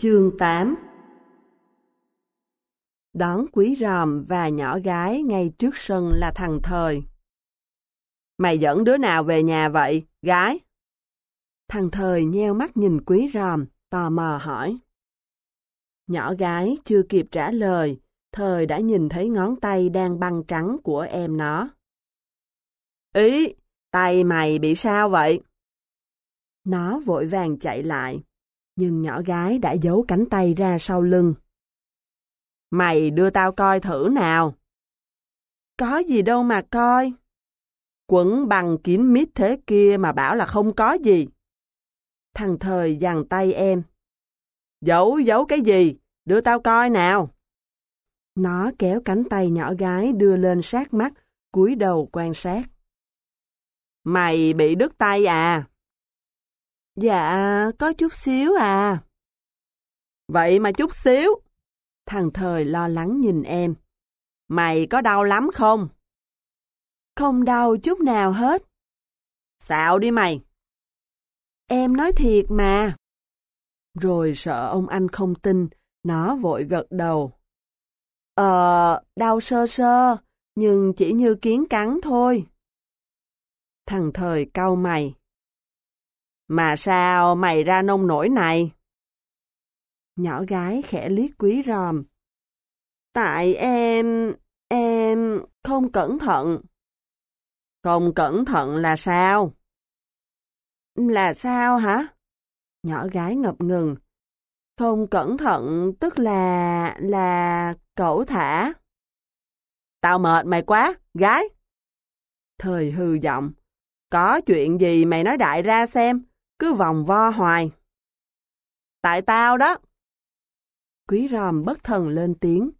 Chương 8 Đón quý ròm và nhỏ gái ngay trước sân là thằng Thời. Mày dẫn đứa nào về nhà vậy, gái? Thằng Thời nheo mắt nhìn quý ròm, tò mò hỏi. Nhỏ gái chưa kịp trả lời, Thời đã nhìn thấy ngón tay đang băng trắng của em nó. Ý, tay mày bị sao vậy? Nó vội vàng chạy lại nhưng nhỏ gái đã giấu cánh tay ra sau lưng. Mày đưa tao coi thử nào. Có gì đâu mà coi. Quấn bằng kín mít thế kia mà bảo là không có gì. Thằng thời dằn tay em. Giấu giấu cái gì? Đưa tao coi nào. Nó kéo cánh tay nhỏ gái đưa lên sát mắt, cúi đầu quan sát. Mày bị đứt tay à? Dạ, có chút xíu à. Vậy mà chút xíu. Thằng thời lo lắng nhìn em. Mày có đau lắm không? Không đau chút nào hết. Xạo đi mày. Em nói thiệt mà. Rồi sợ ông anh không tin, nó vội gật đầu. Ờ, đau sơ sơ, nhưng chỉ như kiến cắn thôi. Thằng thời cau mày. Mà sao mày ra nông nổi này? Nhỏ gái khẽ liếc quý ròm. Tại em... em... không cẩn thận. Không cẩn thận là sao? Là sao hả? Nhỏ gái ngập ngừng. Không cẩn thận tức là... là... cẩu thả. Tao mệt mày quá, gái. Thời hư giọng. Có chuyện gì mày nói đại ra xem, cứ vòng vo hoài. Tại tao đó. Quý ròm bất thần lên tiếng.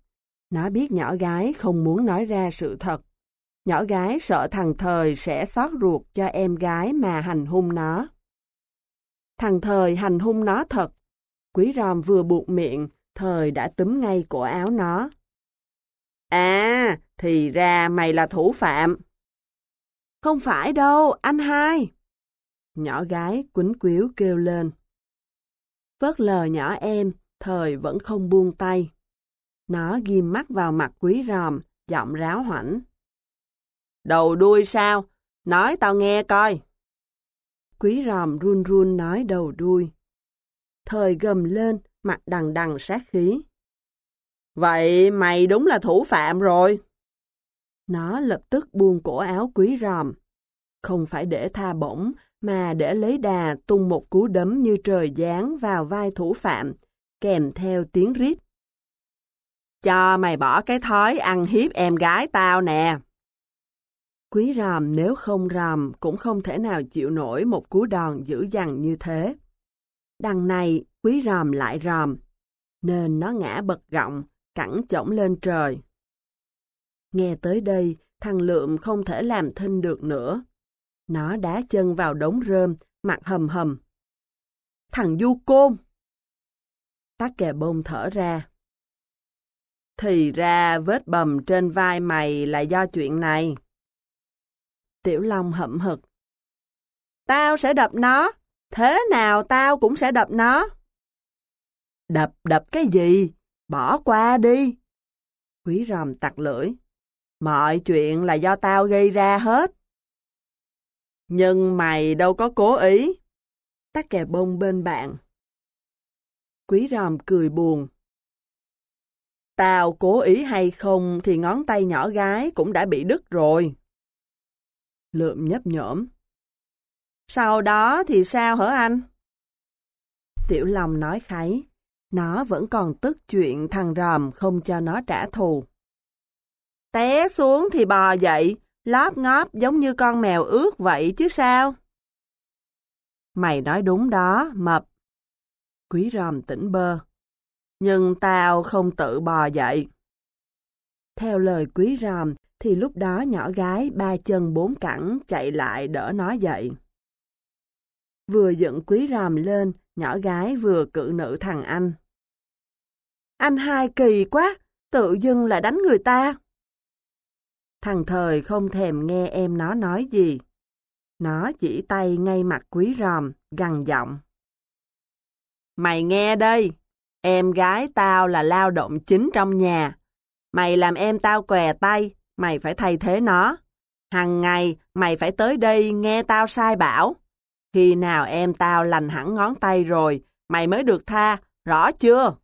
Nó biết nhỏ gái không muốn nói ra sự thật. Nhỏ gái sợ thằng Thời sẽ xót ruột cho em gái mà hành hung nó. Thằng Thời hành hung nó thật. Quý ròm vừa buộc miệng, Thời đã túm ngay cổ áo nó. À, thì ra mày là thủ phạm. Không phải đâu, anh hai. Nhỏ gái quýnh quýu kêu lên. Phớt lờ nhỏ em, thời vẫn không buông tay. Nó ghim mắt vào mặt quý ròm, giọng ráo hoảnh. Đầu đuôi sao? Nói tao nghe coi. Quý ròm run run nói đầu đuôi. Thời gầm lên, mặt đằng đằng sát khí. Vậy mày đúng là thủ phạm rồi. Nó lập tức buông cổ áo quý ròm. Không phải để tha bổng, mà để lấy đà tung một cú đấm như trời giáng vào vai thủ phạm, kèm theo tiếng rít. Cho mày bỏ cái thói ăn hiếp em gái tao nè. Quý ròm nếu không ròm cũng không thể nào chịu nổi một cú đòn dữ dằn như thế. Đằng này, quý ròm lại ròm, nên nó ngã bật gọng, cẳng chổng lên trời. Nghe tới đây, thằng Lượm không thể làm thinh được nữa. Nó đá chân vào đống rơm, mặt hầm hầm. Thằng du côn! Tắc kè bông thở ra. Thì ra vết bầm trên vai mày là do chuyện này. Tiểu Long hậm hực. Tao sẽ đập nó, thế nào tao cũng sẽ đập nó. Đập đập cái gì? Bỏ qua đi. Quý ròm tặc lưỡi. Mọi chuyện là do tao gây ra hết. Nhưng mày đâu có cố ý. Tắc kè bông bên bạn. Quý ròm cười buồn. Tao cố ý hay không thì ngón tay nhỏ gái cũng đã bị đứt rồi. Lượm nhấp nhổm. Sau đó thì sao hả anh? Tiểu lòng nói kháy. Nó vẫn còn tức chuyện thằng ròm không cho nó trả thù. Té xuống thì bò dậy, lóp ngóp giống như con mèo ướt vậy chứ sao? Mày nói đúng đó, mập. Quý ròm tỉnh bơ. Nhưng tao không tự bò dậy. Theo lời quý ròm, thì lúc đó nhỏ gái ba chân bốn cẳng chạy lại đỡ nó dậy. Vừa dựng quý ròm lên, nhỏ gái vừa cự nữ thằng anh. Anh hai kỳ quá, tự dưng là đánh người ta. Thằng thời không thèm nghe em nó nói gì. Nó chỉ tay ngay mặt quý ròm, gằn giọng. Mày nghe đây, Em gái tao là lao động chính trong nhà. Mày làm em tao què tay, mày phải thay thế nó. Hằng ngày mày phải tới đây nghe tao sai bảo. Khi nào em tao lành hẳn ngón tay rồi, mày mới được tha, rõ chưa?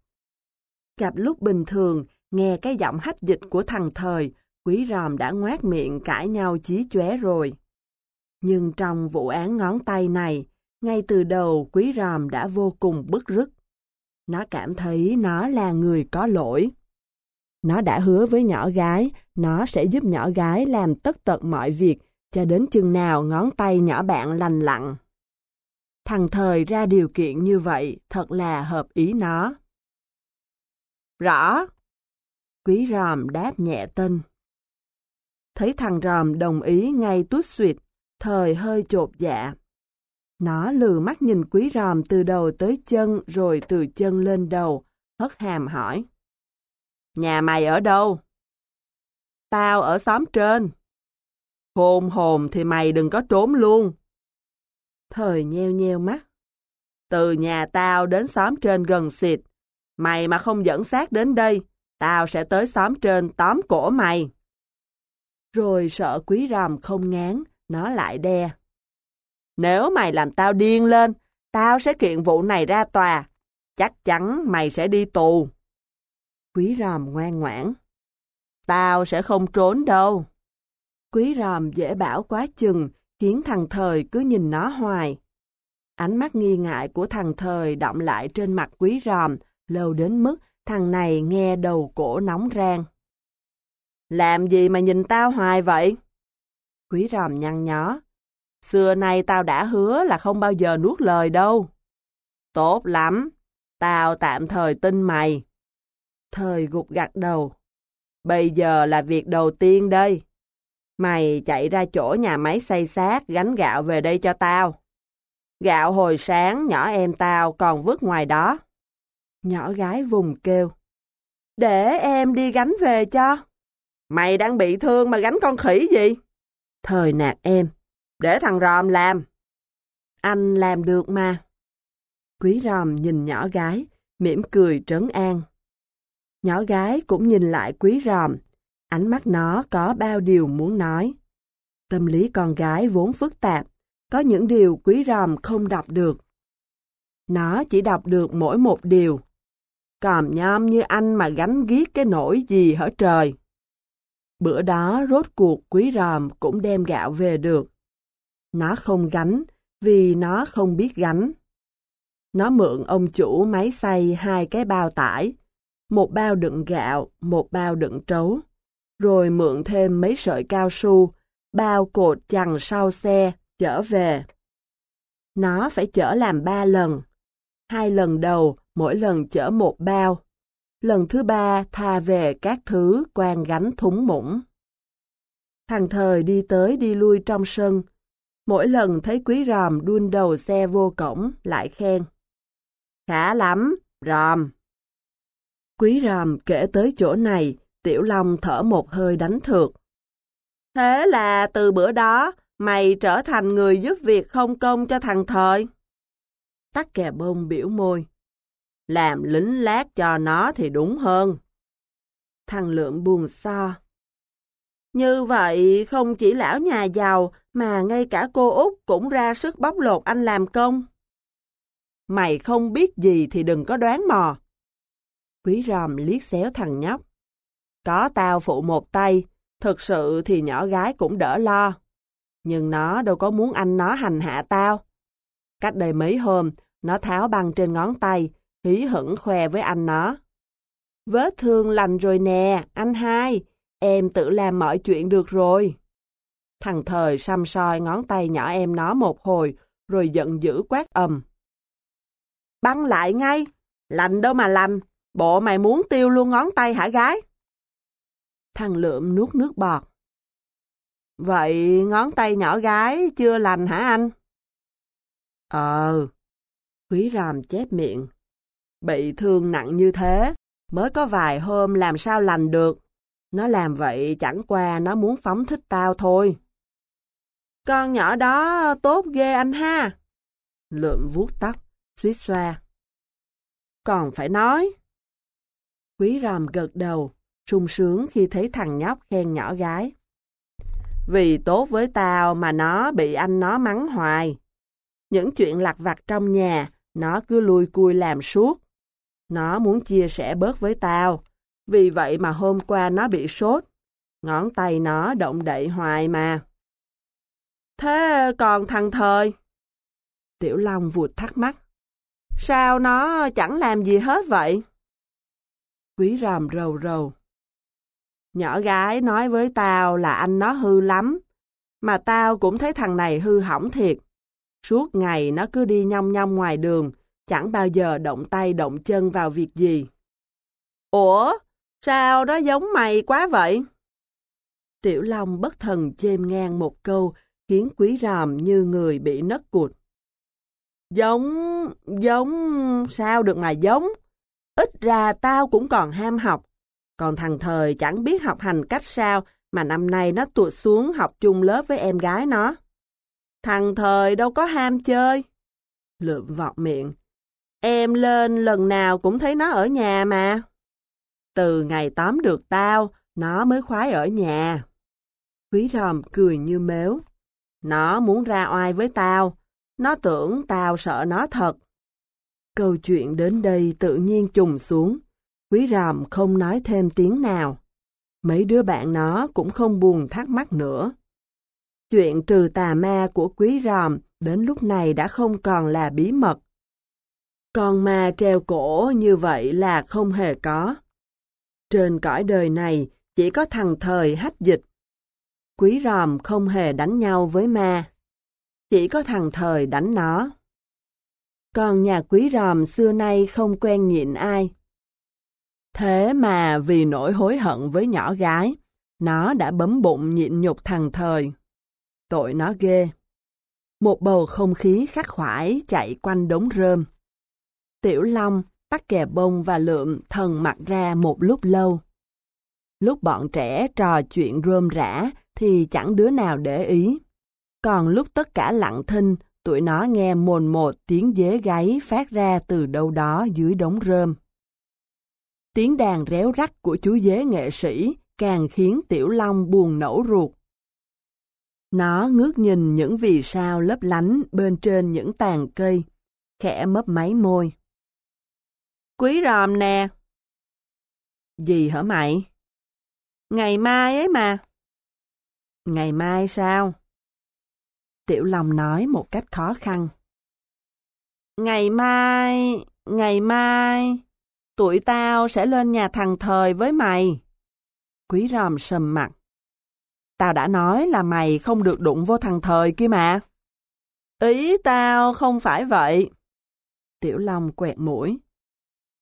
Gặp lúc bình thường, nghe cái giọng hách dịch của thằng thời, quý ròm đã ngoát miệng cãi nhau chí chóe rồi. Nhưng trong vụ án ngón tay này, ngay từ đầu quý ròm đã vô cùng bức rứt. Nó cảm thấy nó là người có lỗi. Nó đã hứa với nhỏ gái, nó sẽ giúp nhỏ gái làm tất tật mọi việc, cho đến chừng nào ngón tay nhỏ bạn lành lặn. Thằng thời ra điều kiện như vậy thật là hợp ý nó. Rõ. Quý ròm đáp nhẹ tinh. Thấy thằng ròm đồng ý ngay tuốt suyệt, thời hơi chột dạ. Nó lừ mắt nhìn quý ròm từ đầu tới chân rồi từ chân lên đầu, hất hàm hỏi. Nhà mày ở đâu? Tao ở xóm trên. Hồn hồn thì mày đừng có trốn luôn. Thời nheo nheo mắt. Từ nhà tao đến xóm trên gần xịt. Mày mà không dẫn xác đến đây, tao sẽ tới xóm trên tóm cổ mày. Rồi sợ quý ròm không ngán, nó lại đe. Nếu mày làm tao điên lên, tao sẽ kiện vụ này ra tòa. Chắc chắn mày sẽ đi tù. Quý ròm ngoan ngoãn. Tao sẽ không trốn đâu. Quý ròm dễ bảo quá chừng, khiến thằng thời cứ nhìn nó hoài. Ánh mắt nghi ngại của thằng thời động lại trên mặt quý ròm, lâu đến mức thằng này nghe đầu cổ nóng rang. Làm gì mà nhìn tao hoài vậy? Quý ròm nhăn nhó. Xưa nay tao đã hứa là không bao giờ nuốt lời đâu. Tốt lắm, tao tạm thời tin mày. Thời gục gặt đầu. Bây giờ là việc đầu tiên đây. Mày chạy ra chỗ nhà máy xây xác gánh gạo về đây cho tao. Gạo hồi sáng nhỏ em tao còn vứt ngoài đó. Nhỏ gái vùng kêu. Để em đi gánh về cho. Mày đang bị thương mà gánh con khỉ gì? Thời nạt em. Để thằng Ròm làm. Anh làm được mà. Quý Ròm nhìn nhỏ gái, mỉm cười trấn an. Nhỏ gái cũng nhìn lại quý Ròm. Ánh mắt nó có bao điều muốn nói. Tâm lý con gái vốn phức tạp, có những điều quý Ròm không đọc được. Nó chỉ đọc được mỗi một điều. Còm nhom như anh mà gánh ghiết cái nỗi gì hở trời. Bữa đó rốt cuộc quý ròm cũng đem gạo về được. Nó không gánh vì nó không biết gánh. Nó mượn ông chủ máy xay hai cái bao tải, một bao đựng gạo, một bao đựng trấu, rồi mượn thêm mấy sợi cao su, bao cột chằng sau xe, chở về. Nó phải chở làm ba lần. Hai lần đầu, mỗi lần chở một bao. Lần thứ ba tha về các thứ quan gánh thúng mũng. Thằng thời đi tới đi lui trong sân. Mỗi lần thấy quý ròm đun đầu xe vô cổng, lại khen. Khá lắm, ròm. Quý ròm kể tới chỗ này, Tiểu Long thở một hơi đánh thược. Thế là từ bữa đó, mày trở thành người giúp việc không công cho thằng thời. Tắc kè bông biểu môi. Làm lính lát cho nó thì đúng hơn. Thằng Lượm buồn so. Như vậy không chỉ lão nhà giàu mà ngay cả cô Út cũng ra sức bóc lột anh làm công. Mày không biết gì thì đừng có đoán mò. Quý ròm liếc xéo thằng nhóc. Có tao phụ một tay, thực sự thì nhỏ gái cũng đỡ lo. Nhưng nó đâu có muốn anh nó hành hạ tao. Cách đây mấy hôm, nó tháo băng trên ngón tay, hí hửng khoe với anh nó. Vết thương lành rồi nè, anh hai, em tự làm mọi chuyện được rồi. Thằng thời xăm soi ngón tay nhỏ em nó một hồi, rồi giận dữ quát ầm. Băng lại ngay, lành đâu mà lành, bộ mày muốn tiêu luôn ngón tay hả gái? Thằng lượm nuốt nước bọt. Vậy ngón tay nhỏ gái chưa lành hả anh? Ờ, quý ràm chép miệng. Bị thương nặng như thế, mới có vài hôm làm sao lành được. Nó làm vậy chẳng qua nó muốn phóng thích tao thôi. Con nhỏ đó tốt ghê anh ha. Lượm vuốt tóc, suýt xoa. còn phải nói. Quý ròm gật đầu, sung sướng khi thấy thằng nhóc khen nhỏ gái. Vì tốt với tao mà nó bị anh nó mắng hoài. Những chuyện lặt vặt trong nhà, nó cứ lui cui làm suốt. Nó muốn chia sẻ bớt với tao, vì vậy mà hôm qua nó bị sốt. Ngón tay nó động đậy hoài mà. Thế còn thằng thời? Tiểu Long vụt thắc mắc. Sao nó chẳng làm gì hết vậy? Quý ròm rầu rầu. Nhỏ gái nói với tao là anh nó hư lắm, mà tao cũng thấy thằng này hư hỏng thiệt. Suốt ngày nó cứ đi nhong nhong ngoài đường, chẳng bao giờ động tay động chân vào việc gì. Ủa, sao nó giống mày quá vậy? Tiểu Long bất thần chêm ngang một câu, khiến quý ròm như người bị nấc cụt. Giống, giống, sao được mà giống? Ít ra tao cũng còn ham học. Còn thằng thời chẳng biết học hành cách sao mà năm nay nó tụt xuống học chung lớp với em gái nó. Thằng thời đâu có ham chơi. Lượm vọt miệng. Em lên lần nào cũng thấy nó ở nhà mà. Từ ngày tóm được tao, nó mới khoái ở nhà. Quý ròm cười như mếu. Nó muốn ra oai với tao. Nó tưởng tao sợ nó thật. Câu chuyện đến đây tự nhiên trùng xuống. Quý ròm không nói thêm tiếng nào. Mấy đứa bạn nó cũng không buồn thắc mắc nữa. Chuyện trừ tà ma của quý ròm đến lúc này đã không còn là bí mật. Con ma treo cổ như vậy là không hề có. Trên cõi đời này chỉ có thằng thời hách dịch. Quý ròm không hề đánh nhau với ma. Chỉ có thằng thời đánh nó. Còn nhà quý ròm xưa nay không quen nhịn ai. Thế mà vì nỗi hối hận với nhỏ gái, nó đã bấm bụng nhịn nhục thằng thời. Tội nó ghê. Một bầu không khí khắc khoải chạy quanh đống rơm. Tiểu Long, tắc kè bông và lượm thần mặt ra một lúc lâu. Lúc bọn trẻ trò chuyện rơm rã thì chẳng đứa nào để ý. Còn lúc tất cả lặng thinh, tụi nó nghe mồn một tiếng dế gáy phát ra từ đâu đó dưới đống rơm. Tiếng đàn réo rắt của chú dế nghệ sĩ càng khiến Tiểu Long buồn nổ ruột. Nó ngước nhìn những vì sao lấp lánh bên trên những tàn cây, khẽ mấp máy môi. Quý ròm nè. Gì hả mày? Ngày mai ấy mà. Ngày mai sao? Tiểu Long nói một cách khó khăn. Ngày mai, ngày mai, tụi tao sẽ lên nhà thằng Thời với mày. Quý ròm sầm mặt. Tao đã nói là mày không được đụng vô thằng Thời kia mà. Ý tao không phải vậy. Tiểu Long quẹt mũi.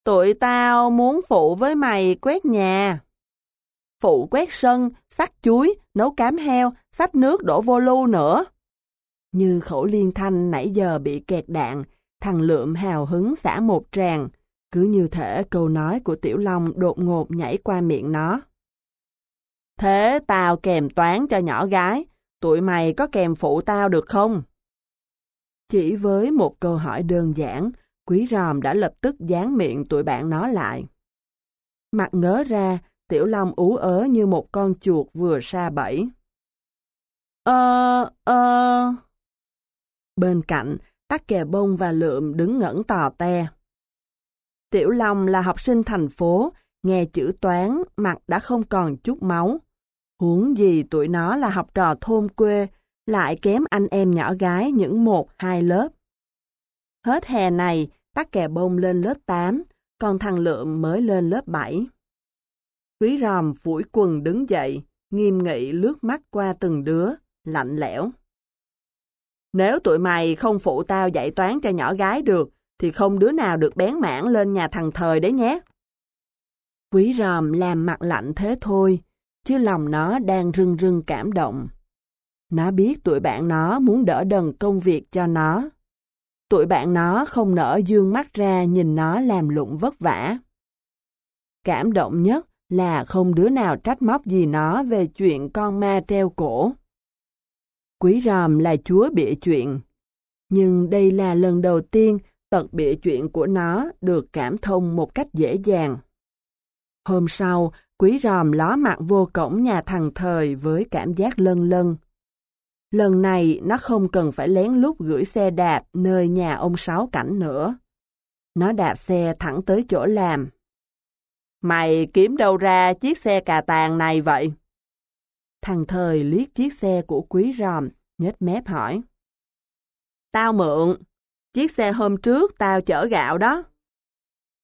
Tụi tao muốn phụ với mày quét nhà. Phụ quét sân, sắc chuối, nấu cám heo, xách nước đổ vô lu nữa. Như khẩu liên thanh nãy giờ bị kẹt đạn, thằng Lượm hào hứng xả một tràng, cứ như thể câu nói của Tiểu Long đột ngột nhảy qua miệng nó. Thế tao kèm toán cho nhỏ gái, tụi mày có kèm phụ tao được không? Chỉ với một câu hỏi đơn giản, quý ròm đã lập tức dán miệng tụi bạn nó lại. Mặt ngớ ra, Tiểu Long ú ớ như một con chuột vừa xa bẫy. Ờ, ờ... Bên cạnh, tắc kè bông và lượm đứng ngẩn tò te. Tiểu Long là học sinh thành phố, nghe chữ toán, mặt đã không còn chút máu. Huống gì tụi nó là học trò thôn quê, lại kém anh em nhỏ gái những một, hai lớp. Hết hè này, tắc kè bông lên lớp 8, còn thằng Lượm mới lên lớp 7. Quý ròm phủi quần đứng dậy, nghiêm nghị lướt mắt qua từng đứa, lạnh lẽo. Nếu tụi mày không phụ tao dạy toán cho nhỏ gái được, thì không đứa nào được bén mảng lên nhà thằng thời đấy nhé. Quý ròm làm mặt lạnh thế thôi, chứ lòng nó đang rưng rưng cảm động. Nó biết tụi bạn nó muốn đỡ đần công việc cho nó. Tụi bạn nó không nỡ dương mắt ra nhìn nó làm lụng vất vả. Cảm động nhất là không đứa nào trách móc gì nó về chuyện con ma treo cổ. Quý ròm là chúa bịa chuyện. Nhưng đây là lần đầu tiên tật bịa chuyện của nó được cảm thông một cách dễ dàng. Hôm sau, quý ròm ló mặt vô cổng nhà thằng thời với cảm giác lân lân. Lần này nó không cần phải lén lút gửi xe đạp nơi nhà ông Sáu Cảnh nữa. Nó đạp xe thẳng tới chỗ làm. Mày kiếm đâu ra chiếc xe cà tàng này vậy? Thằng thời liếc chiếc xe của quý ròm, nhếch mép hỏi. Tao mượn, chiếc xe hôm trước tao chở gạo đó.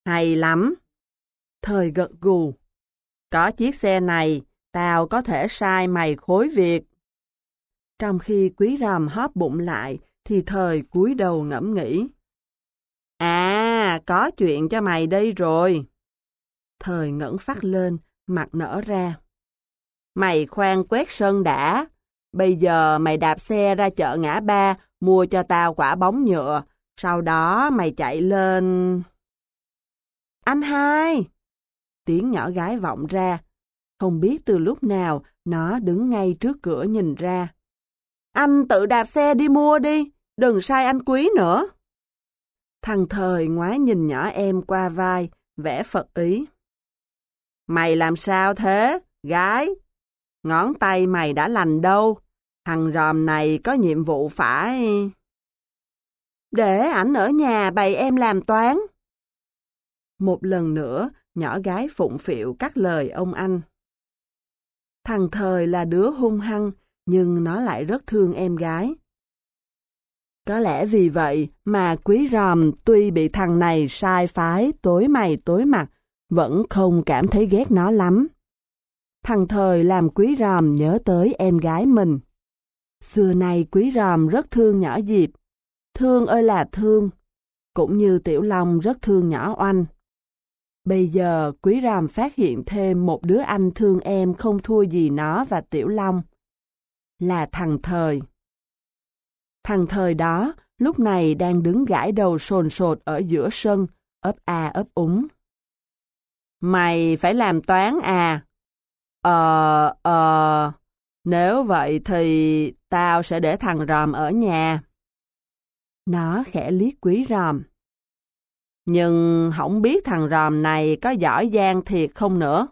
Hay lắm. Thời gật gù. Có chiếc xe này, tao có thể sai mày khối việc. Trong khi quý ròm hóp bụng lại, thì thời cúi đầu ngẫm nghĩ. À, có chuyện cho mày đây rồi. Thời ngẩng phát lên, mặt nở ra. Mày khoan quét sân đã. Bây giờ mày đạp xe ra chợ ngã ba, mua cho tao quả bóng nhựa. Sau đó mày chạy lên... Anh hai! Tiếng nhỏ gái vọng ra. Không biết từ lúc nào, nó đứng ngay trước cửa nhìn ra. Anh tự đạp xe đi mua đi, đừng sai anh quý nữa. Thằng thời ngoái nhìn nhỏ em qua vai, vẽ Phật ý. Mày làm sao thế, gái? Ngón tay mày đã lành đâu. Thằng ròm này có nhiệm vụ phải... Để ảnh ở nhà bày em làm toán. Một lần nữa, nhỏ gái phụng phịu cắt lời ông anh. Thằng thời là đứa hung hăng, nhưng nó lại rất thương em gái. Có lẽ vì vậy mà quý ròm tuy bị thằng này sai phái tối mày tối mặt, vẫn không cảm thấy ghét nó lắm. Thằng thời làm quý ròm nhớ tới em gái mình. Xưa nay quý ròm rất thương nhỏ Diệp. Thương ơi là thương. Cũng như Tiểu Long rất thương nhỏ Oanh. Bây giờ quý ròm phát hiện thêm một đứa anh thương em không thua gì nó và Tiểu Long. Là thằng thời. Thằng thời đó lúc này đang đứng gãi đầu sồn sột ở giữa sân, ấp a ấp úng. Mày phải làm toán à? Ờ, ờ, nếu vậy thì tao sẽ để thằng ròm ở nhà. Nó khẽ liếc quý ròm. Nhưng không biết thằng ròm này có giỏi giang thiệt không nữa.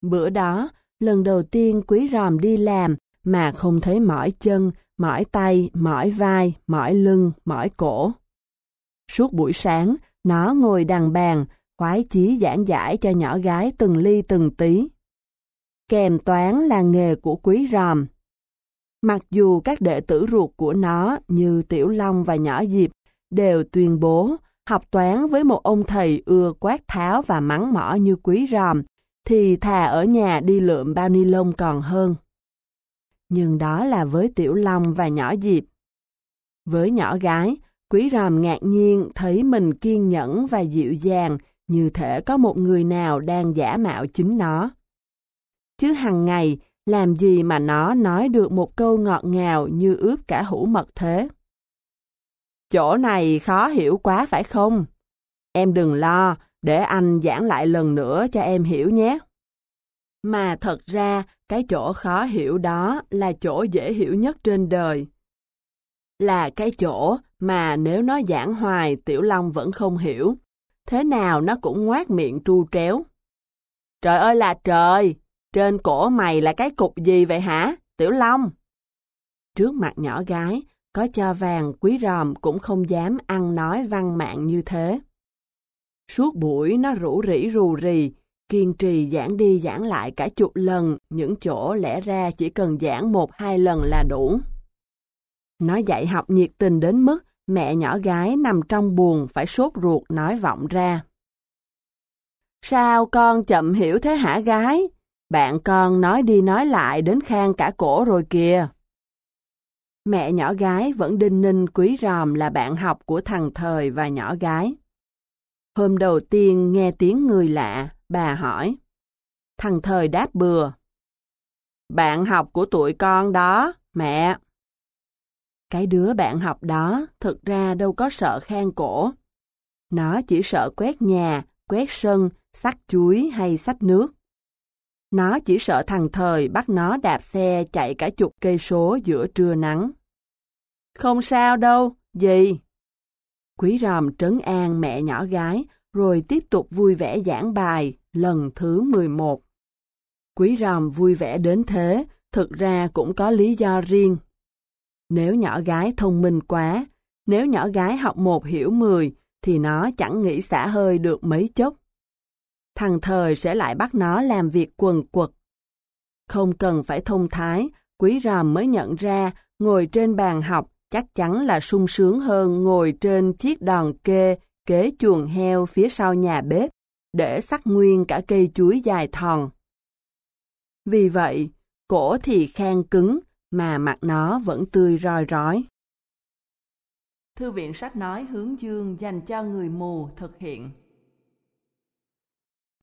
Bữa đó, lần đầu tiên quý ròm đi làm mà không thấy mỏi chân, mỏi tay, mỏi vai, mỏi lưng, mỏi cổ. Suốt buổi sáng, nó ngồi đằng bàn, khoái chí giảng giải cho nhỏ gái từng ly từng tí. Kèm toán là nghề của quý ròm. Mặc dù các đệ tử ruột của nó như Tiểu Long và Nhỏ Diệp đều tuyên bố học toán với một ông thầy ưa quát tháo và mắng mỏ như quý ròm, thì thà ở nhà đi lượm bao ni lông còn hơn. Nhưng đó là với Tiểu Long và Nhỏ Diệp. Với nhỏ gái, quý ròm ngạc nhiên thấy mình kiên nhẫn và dịu dàng như thể có một người nào đang giả mạo chính nó. Chứ hằng ngày, làm gì mà nó nói được một câu ngọt ngào như ướp cả hũ mật thế? Chỗ này khó hiểu quá phải không? Em đừng lo, để anh giảng lại lần nữa cho em hiểu nhé. Mà thật ra, cái chỗ khó hiểu đó là chỗ dễ hiểu nhất trên đời. Là cái chỗ mà nếu nó giảng hoài Tiểu Long vẫn không hiểu, thế nào nó cũng ngoát miệng tru tréo. Trời ơi là trời! Trên cổ mày là cái cục gì vậy hả, Tiểu Long? Trước mặt nhỏ gái, có cho vàng quý ròm cũng không dám ăn nói văn mạng như thế. Suốt buổi nó rủ rỉ rù rì, kiên trì giảng đi giảng lại cả chục lần, những chỗ lẽ ra chỉ cần giảng một hai lần là đủ. Nó dạy học nhiệt tình đến mức mẹ nhỏ gái nằm trong buồn phải sốt ruột nói vọng ra. Sao con chậm hiểu thế hả gái? Bạn con nói đi nói lại đến khang cả cổ rồi kìa. Mẹ nhỏ gái vẫn đinh ninh quý ròm là bạn học của thằng thời và nhỏ gái. Hôm đầu tiên nghe tiếng người lạ, bà hỏi. Thằng thời đáp bừa. Bạn học của tụi con đó, mẹ. Cái đứa bạn học đó thực ra đâu có sợ khang cổ. Nó chỉ sợ quét nhà, quét sân, sắt chuối hay sách nước. Nó chỉ sợ thằng thời bắt nó đạp xe chạy cả chục cây số giữa trưa nắng. Không sao đâu, gì? Quý ròm trấn an mẹ nhỏ gái, rồi tiếp tục vui vẻ giảng bài lần thứ 11. Quý ròm vui vẻ đến thế, thực ra cũng có lý do riêng. Nếu nhỏ gái thông minh quá, nếu nhỏ gái học một hiểu mười, thì nó chẳng nghĩ xả hơi được mấy chốc. Thằng thời sẽ lại bắt nó làm việc quần quật. Không cần phải thông thái, quý ròm mới nhận ra ngồi trên bàn học chắc chắn là sung sướng hơn ngồi trên chiếc đòn kê kế chuồng heo phía sau nhà bếp để sắc nguyên cả cây chuối dài thòn. Vì vậy, cổ thì khang cứng mà mặt nó vẫn tươi roi rói. Thư viện sách nói hướng dương dành cho người mù thực hiện